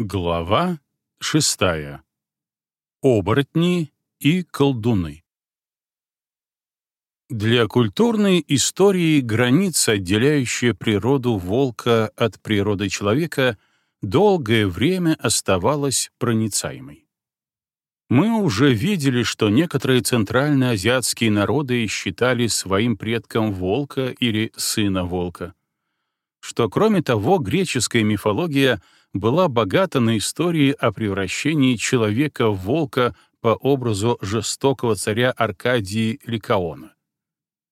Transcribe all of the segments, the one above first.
Глава шестая. Оборотни и колдуны. Для культурной истории граница, отделяющая природу волка от природы человека, долгое время оставалась проницаемой. Мы уже видели, что некоторые центральноазиатские народы считали своим предком волка или сына волка, что, кроме того, греческая мифология — была богата на истории о превращении человека в волка по образу жестокого царя Аркадии Ликаона.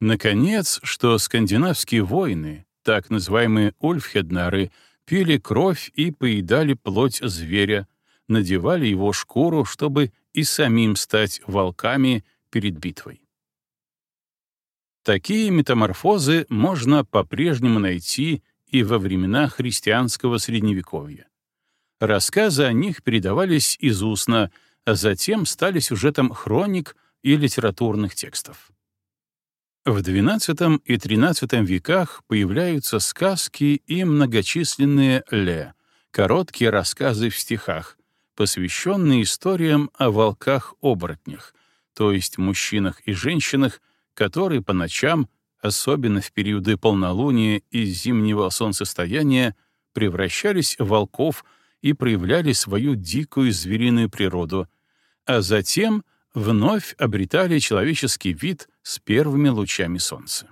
Наконец, что скандинавские воины, так называемые ульфхеднары, пили кровь и поедали плоть зверя, надевали его шкуру, чтобы и самим стать волками перед битвой. Такие метаморфозы можно по-прежнему найти и во времена христианского Средневековья. Рассказы о них передавались из устно, а затем стали сюжетом хроник и литературных текстов. В XII и XIII веках появляются сказки и многочисленные ле, короткие рассказы в стихах, посвященные историям о волках-оборотнях, то есть мужчинах и женщинах, которые по ночам особенно в периоды полнолуния и зимнего солнцестояния, превращались в волков и проявляли свою дикую звериную природу, а затем вновь обретали человеческий вид с первыми лучами солнца.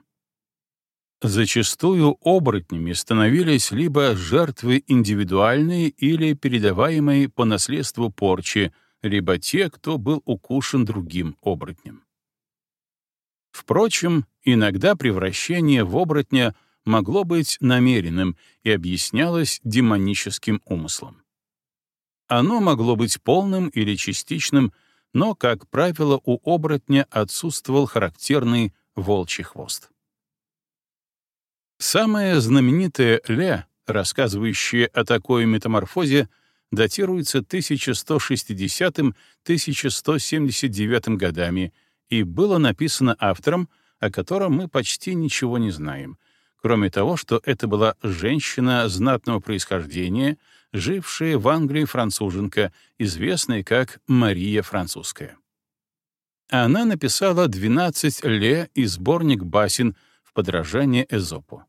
Зачастую оборотнями становились либо жертвы индивидуальные или передаваемые по наследству порчи, либо те, кто был укушен другим оборотнем. Впрочем, иногда превращение в оборотня могло быть намеренным и объяснялось демоническим умыслом. Оно могло быть полным или частичным, но, как правило, у оборотня отсутствовал характерный волчий хвост. Самое знаменитое «Ле», рассказывающее о такой метаморфозе, датируется 1160-1179 годами — и было написано автором, о котором мы почти ничего не знаем, кроме того, что это была женщина знатного происхождения, жившая в Англии француженка, известная как Мария Французская. Она написала двенадцать ле» и сборник басен в подражание Эзопу.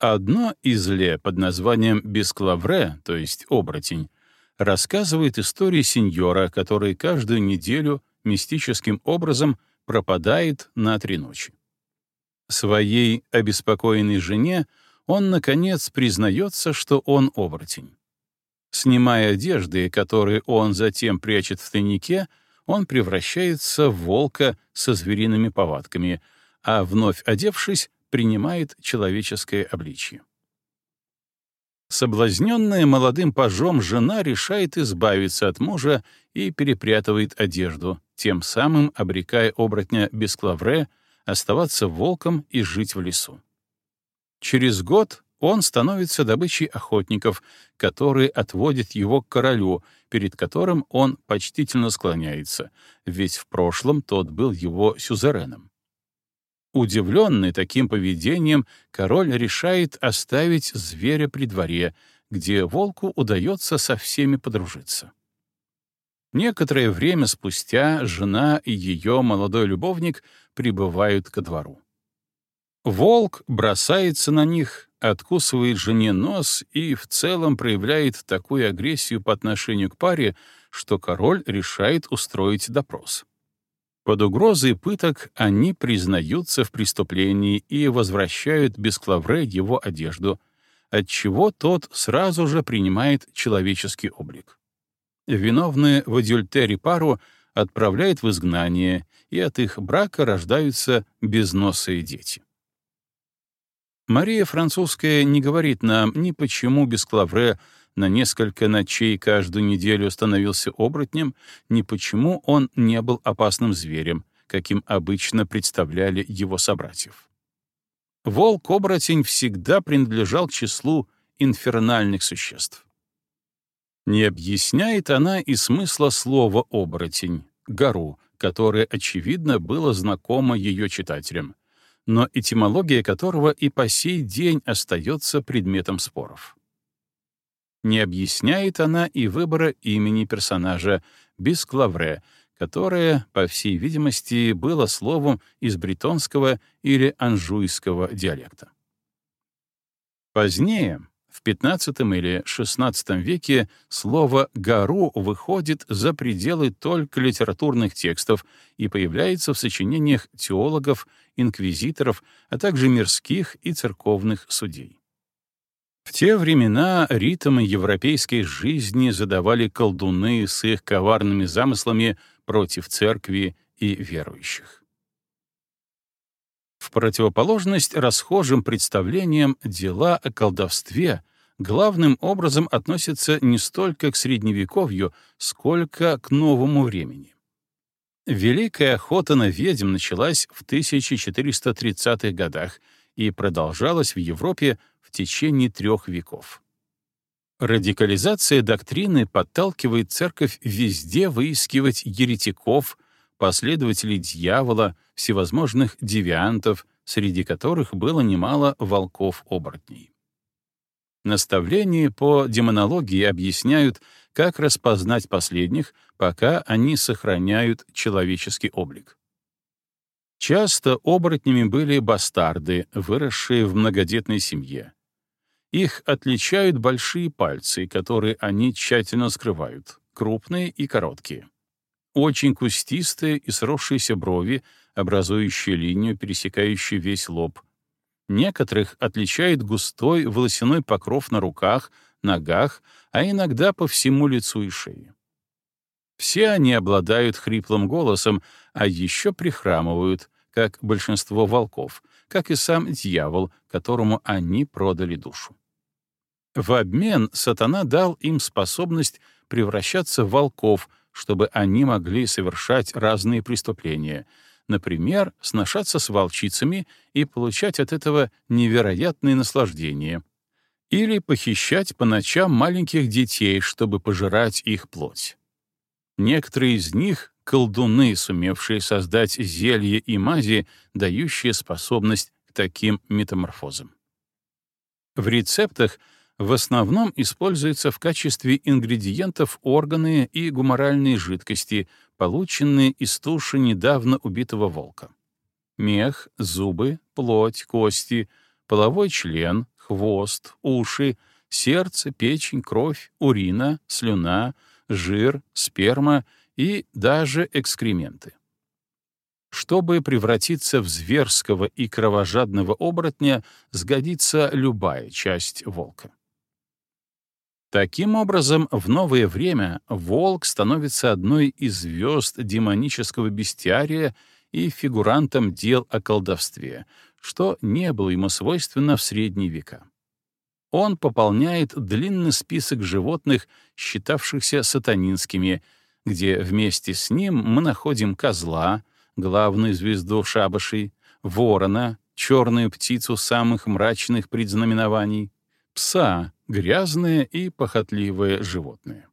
Одно из ле под названием «Бесклавре», то есть «Оборотень», рассказывает историю сеньора, который каждую неделю — мистическим образом пропадает на три ночи. Своей обеспокоенной жене он, наконец, признается, что он оборотень. Снимая одежды, которые он затем прячет в тайнике, он превращается в волка со звериными повадками, а, вновь одевшись, принимает человеческое обличье. Соблазненная молодым пажом жена решает избавиться от мужа и перепрятывает одежду, тем самым обрекая оборотня Бесклавре оставаться волком и жить в лесу. Через год он становится добычей охотников, которые отводят его к королю, перед которым он почтительно склоняется, ведь в прошлом тот был его сюзереном. Удивленный таким поведением, король решает оставить зверя при дворе, где волку удается со всеми подружиться. Некоторое время спустя жена и ее молодой любовник прибывают ко двору. Волк бросается на них, откусывает жене нос и в целом проявляет такую агрессию по отношению к паре, что король решает устроить допрос. Под угрозой пыток они признаются в преступлении и возвращают Бесклавре его одежду, отчего тот сразу же принимает человеческий облик виновные в адюльтере пару отправляет в изгнание, и от их брака рождаются безносые дети. Мария Французская не говорит нам ни почему Бесклавре на несколько ночей каждую неделю становился оборотнем, ни почему он не был опасным зверем, каким обычно представляли его собратьев. Волк-оборотень всегда принадлежал числу инфернальных существ. Не объясняет она и смысла слова «оборотень» — «гору», которое, очевидно, было знакомо ее читателям, но этимология которого и по сей день остается предметом споров. Не объясняет она и выбора имени персонажа Бисклавре, которое, по всей видимости, было словом из бритонского или анжуйского диалекта. Позднее, в 15 или 16 веке слово «гору» выходит за пределы только литературных текстов и появляется в сочинениях теологов, инквизиторов, а также мирских и церковных судей. В те времена ритмы европейской жизни задавали колдуны с их коварными замыслами против церкви и верующих в противоположность расхожим представлениям дела о колдовстве главным образом относятся не столько к средневековью, сколько к новому времени. Великая охота на ведьм началась в 1430-х годах и продолжалась в Европе в течение трех веков. Радикализация доктрины подталкивает церковь везде выискивать еретиков, последователей дьявола, всевозможных девиантов, среди которых было немало волков-оборотней. Наставления по демонологии объясняют, как распознать последних, пока они сохраняют человеческий облик. Часто оборотнями были бастарды, выросшие в многодетной семье. Их отличают большие пальцы, которые они тщательно скрывают, крупные и короткие очень кустистые и сросшиеся брови, образующие линию, пересекающую весь лоб. Некоторых отличает густой волосяной покров на руках, ногах, а иногда по всему лицу и шее. Все они обладают хриплым голосом, а еще прихрамывают, как большинство волков, как и сам дьявол, которому они продали душу. В обмен сатана дал им способность превращаться в волков — чтобы они могли совершать разные преступления, например, сношаться с волчицами и получать от этого невероятные наслаждения, или похищать по ночам маленьких детей, чтобы пожирать их плоть. Некоторые из них — колдуны, сумевшие создать зелье и мази, дающие способность к таким метаморфозам. В рецептах — в основном используются в качестве ингредиентов органы и гуморальные жидкости, полученные из туши недавно убитого волка. Мех, зубы, плоть, кости, половой член, хвост, уши, сердце, печень, кровь, урина, слюна, жир, сперма — и даже экскременты. Чтобы превратиться в зверского и кровожадного оборотня, сгодится любая часть волка. Таким образом, в новое время волк становится одной из звезд демонического бестиария и фигурантом дел о колдовстве, что не было ему свойственно в средние века. Он пополняет длинный список животных, считавшихся сатанинскими, где вместе с ним мы находим козла, главную звезду шабашей, ворона, черную птицу самых мрачных предзнаменований, пса, грязные и похотливые животные.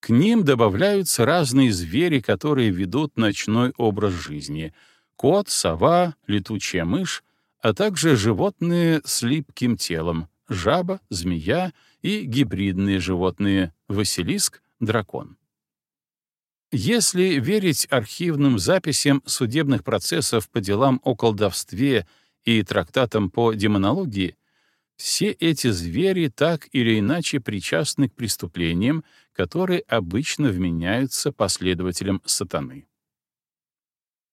К ним добавляются разные звери, которые ведут ночной образ жизни — кот, сова, летучая мышь, а также животные с липким телом — жаба, змея и гибридные животные — василиск, дракон. Если верить архивным записям судебных процессов по делам о колдовстве и трактатам по демонологии, все эти звери так или иначе причастны к преступлениям, которые обычно вменяются последователям сатаны.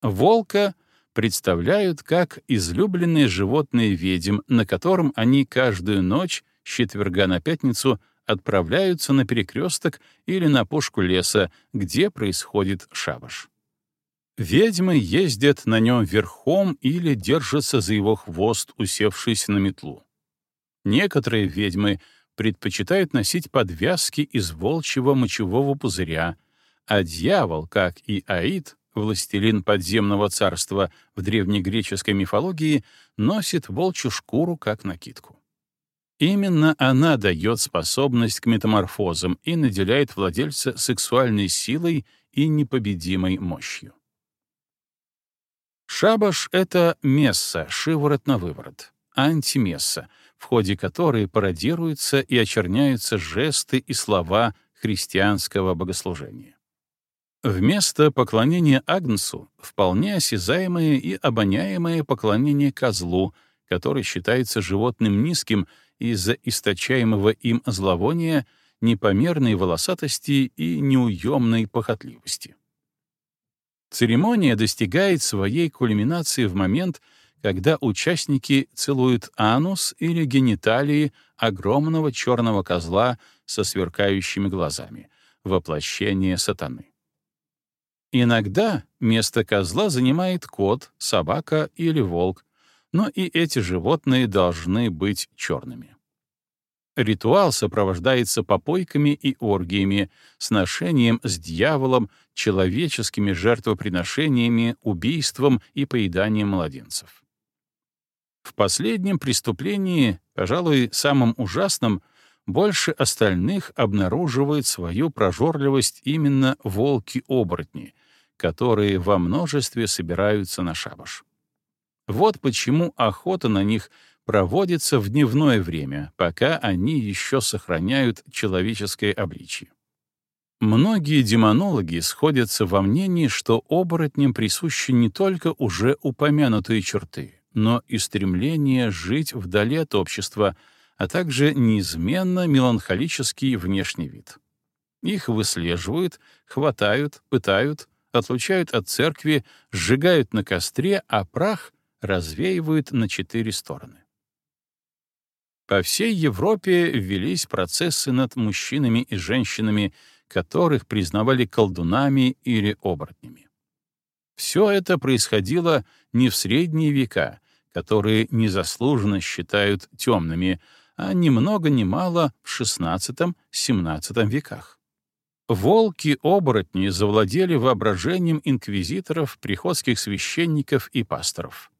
Волка представляют как излюбленные животные ведьм, на котором они каждую ночь с четверга на пятницу отправляются на перекресток или на пушку леса, где происходит шабаш. Ведьмы ездят на нем верхом или держатся за его хвост, усевшись на метлу. Некоторые ведьмы предпочитают носить подвязки из волчьего мочевого пузыря, а дьявол, как и Аид, властелин подземного царства в древнегреческой мифологии, носит волчью шкуру как накидку. Именно она дает способность к метаморфозам и наделяет владельца сексуальной силой и непобедимой мощью. Шабаш — это месса, шиворот на выворот, антимесса — в ходе которой пародируются и очерняются жесты и слова христианского богослужения. Вместо поклонения Агнцу — вполне осязаемое и обоняемое поклонение козлу, который считается животным низким из-за источаемого им зловония, непомерной волосатости и неуемной похотливости. Церемония достигает своей кульминации в момент — когда участники целуют анус или гениталии огромного черного козла со сверкающими глазами, воплощение сатаны. Иногда место козла занимает кот, собака или волк, но и эти животные должны быть черными. Ритуал сопровождается попойками и оргиями, сношением с дьяволом, человеческими жертвоприношениями, убийством и поеданием младенцев. В последнем преступлении, пожалуй, самым ужасным, больше остальных обнаруживает свою прожорливость именно волки-оборотни, которые во множестве собираются на шабаш. Вот почему охота на них проводится в дневное время, пока они еще сохраняют человеческое обличие. Многие демонологи сходятся во мнении, что оборотням присущи не только уже упомянутые черты — но и стремление жить вдали от общества, а также неизменно меланхолический внешний вид. Их выслеживают, хватают, пытают, отлучают от церкви, сжигают на костре, а прах развеивают на четыре стороны. По всей Европе велись процессы над мужчинами и женщинами, которых признавали колдунами или оборотнями. Все это происходило не в средние века, которые незаслуженно считают темными, а ни много ни мало в XVI-XVII веках. Волки-оборотни завладели воображением инквизиторов, приходских священников и пасторов.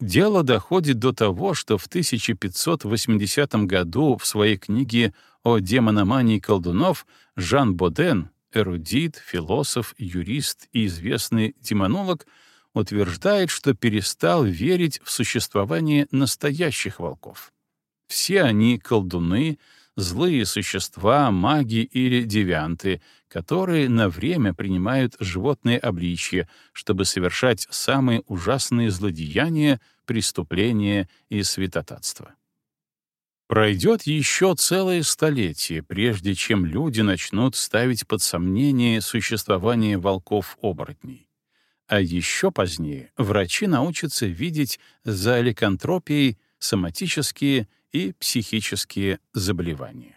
Дело доходит до того, что в 1580 году в своей книге о демономании колдунов Жан Боден, эрудит, философ, юрист и известный демонолог — утверждает, что перестал верить в существование настоящих волков. Все они колдуны, злые существа, маги или девианты, которые на время принимают животные обличья, чтобы совершать самые ужасные злодеяния, преступления и святотатство. Пройдет еще целое столетие, прежде чем люди начнут ставить под сомнение существование волков-оборотней а еще позднее врачи научатся видеть за ликантропией соматические и психические заболевания.